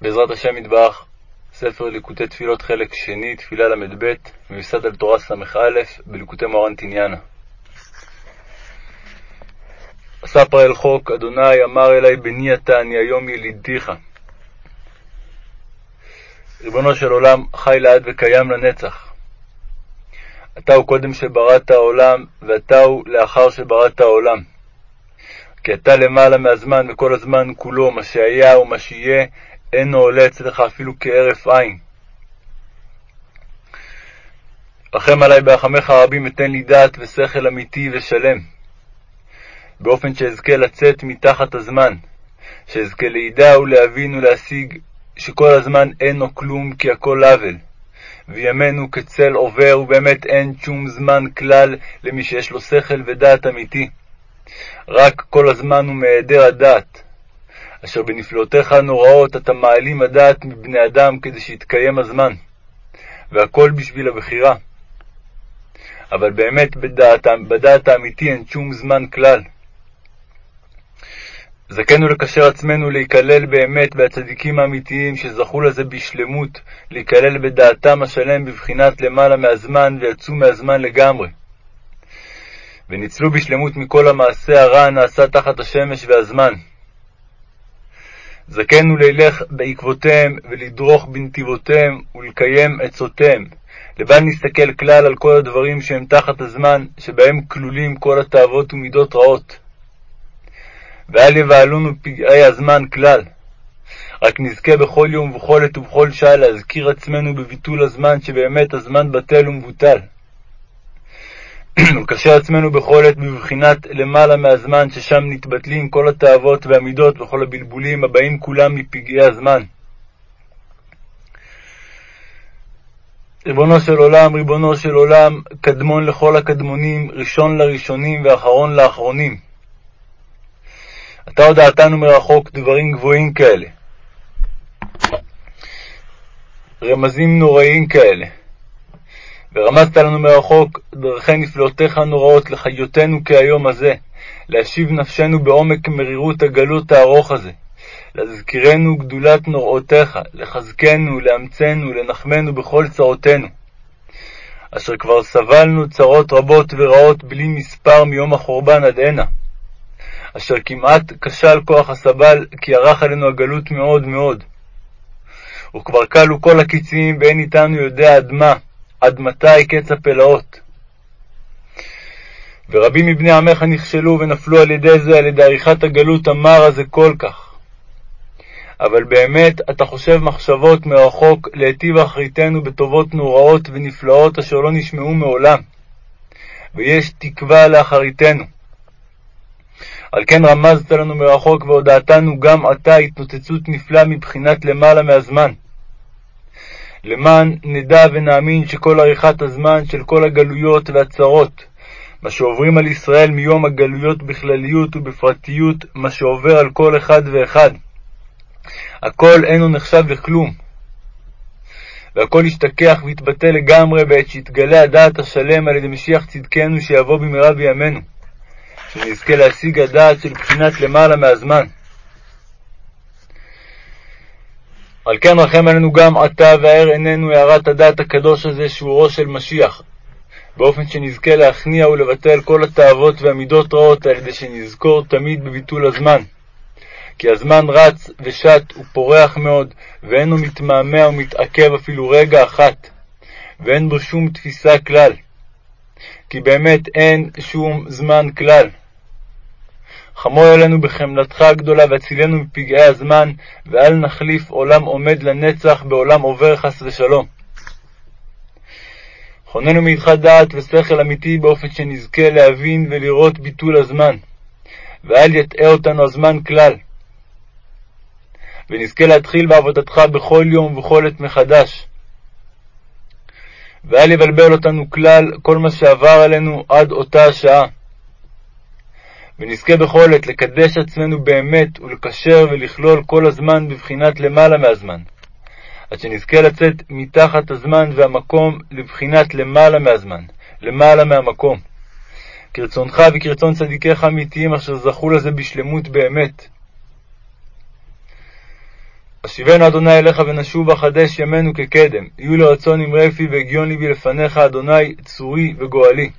בעזרת השם יתברך, ספר ליקוטי תפילות חלק שני, תפילה ל"ב, מיוסד על תורה ס"א, בליקוטי מורן תניאנה. ספר אל חוק, אדוני אמר אלי, בני אתה, אני היום ילידיך. ריבונו של עולם, חי לעד וקיים לנצח. אתה הוא קודם שבראת העולם, ואתה הוא לאחר שבראת העולם. כי אתה למעלה מהזמן וכל הזמן כולו, מה שהיה ומה שיהיה, אינו עולה אצלך אפילו כהרף עין. רחם עלי ברחמך הרבים ותן לי דעת ושכל אמיתי ושלם, באופן שאזכה לצאת מתחת הזמן, שאזכה לידע ולהבין ולהשיג שכל הזמן אינו כלום כי הכל עוול, וימינו כצל עובר, ובאמת אין שום זמן כלל למי שיש לו שכל ודעת אמיתי. רק כל הזמן הוא מהיעדר הדעת, אשר בנפלאותיך הנוראות אתה מעלים הדעת מבני אדם כדי שיתקיים הזמן, והכל בשביל הבחירה. אבל באמת בדעת, בדעת האמיתי אין שום זמן כלל. זכינו לקשר עצמנו להיכלל באמת בהצדיקים האמיתיים שזכו לזה בשלמות, להיכלל בדעתם השלם בבחינת למעלה מהזמן ויצאו מהזמן לגמרי. וניצלו בשלמות מכל המעשה הרע הנעשה תחת השמש והזמן. זכינו ללך בעקבותיהם ולדרוך בנתיבותיהם ולקיים עצותיהם, לבל נסתכל כלל על כל הדברים שהם תחת הזמן, שבהם כלולים כל התאוות ומידות רעות. ואל יבהלונו פגעי הזמן כלל. רק נזכה בכל יום ובכל עת ובכל שעה להזכיר עצמנו בביטול הזמן, שבאמת הזמן בטל ומבוטל. ולקשר עצמנו בכל עת בבחינת למעלה מהזמן, ששם נתבטלים כל התאוות והמידות וכל הבלבולים הבאים כולם מפגעי הזמן. ריבונו של עולם, ריבונו של עולם, קדמון לכל הקדמונים, ראשון לראשונים ואחרון לאחרונים. אתה הודעתנו מרחוק דברים גבוהים כאלה, רמזים נוראים כאלה. ורמזת לנו מרחוק דרכי נפלאותיך הנוראות לחיותנו כהיום הזה, להשיב נפשנו בעומק מרירות הגלות הארוך הזה, להזכירנו גדולת נוראותיך, לחזקנו, לאמצנו, לנחמנו בכל צרותינו. אשר כבר סבלנו צרות רבות ורעות בלי מספר מיום החורבן עד הנה, אשר כמעט כשל כוח הסבל, כי ערך עלינו הגלות מאוד מאוד. וכבר כלו כל הקיצים, ואין איתנו יודע עד מה, עד מתי קץ הפלאות? ורבים מבני עמך נכשלו ונפלו על ידי זה, על ידי עריכת הגלות המר הזה כל כך. אבל באמת אתה חושב מחשבות מרחוק להיטיב אחריתנו בטובות נוראות ונפלאות אשר לא נשמעו מעולם, ויש תקווה לאחריתנו. על כן רמזת לנו מרחוק והודעתנו גם עתה התנוצצות נפלאה מבחינת למעלה מהזמן. למען נדע ונאמין שכל עריכת הזמן של כל הגלויות והצרות, מה שעוברים על ישראל מיום הגלויות בכלליות ובפרטיות, מה שעובר על כל אחד ואחד, הכל אינו נחשב לכלום. והכל ישתכח ויתבטא לגמרי בעת שיתגלה הדעת השלם על ידי משיח צדקנו שיבוא במהרה בימינו, שנזכה להשיג הדעת של בחינת למעלה מהזמן. על כן רחם עלינו גם עתה, והאר עינינו הארת הדעת הקדוש הזה, שהוא ראש של משיח, באופן שנזכה להכניע ולבטל כל התאוות והמידות רעות, על ידי שנזכור תמיד בביטול הזמן. כי הזמן רץ ושט ופורח מאוד, ואינו מתמהמה ומתעכב אפילו רגע אחת, ואין בו שום תפיסה כלל. כי באמת אין שום זמן כלל. חמור עלינו בחמלתך הגדולה והצילנו מפגעי הזמן, ואל נחליף עולם עומד לנצח בעולם עובר חס ושלום. חוננו מאיתך דעת ושכל אמיתי באופן שנזכה להבין ולראות ביטול הזמן, ואל יטעה אותנו הזמן כלל. ונזכה להתחיל בעבודתך בכל יום ובכל עת מחדש. ואל יבלבל אותנו כלל כל מה שעבר עלינו עד אותה השעה. ונזכה בכל עת לקדש עצמנו באמת ולקשר ולכלול כל הזמן בבחינת למעלה מהזמן, עד שנזכה לצאת מתחת הזמן והמקום לבחינת למעלה מהזמן, למעלה מהמקום. כרצונך וכרצון צדיקיך האמיתיים אשר זכו לזה בשלמות באמת. ישיבנו אדוני אליך ונשובה חדש ימינו כקדם, יהיו לרצון אמרי פי והגיון ליבי לפניך, אדוני, צורי וגואלי.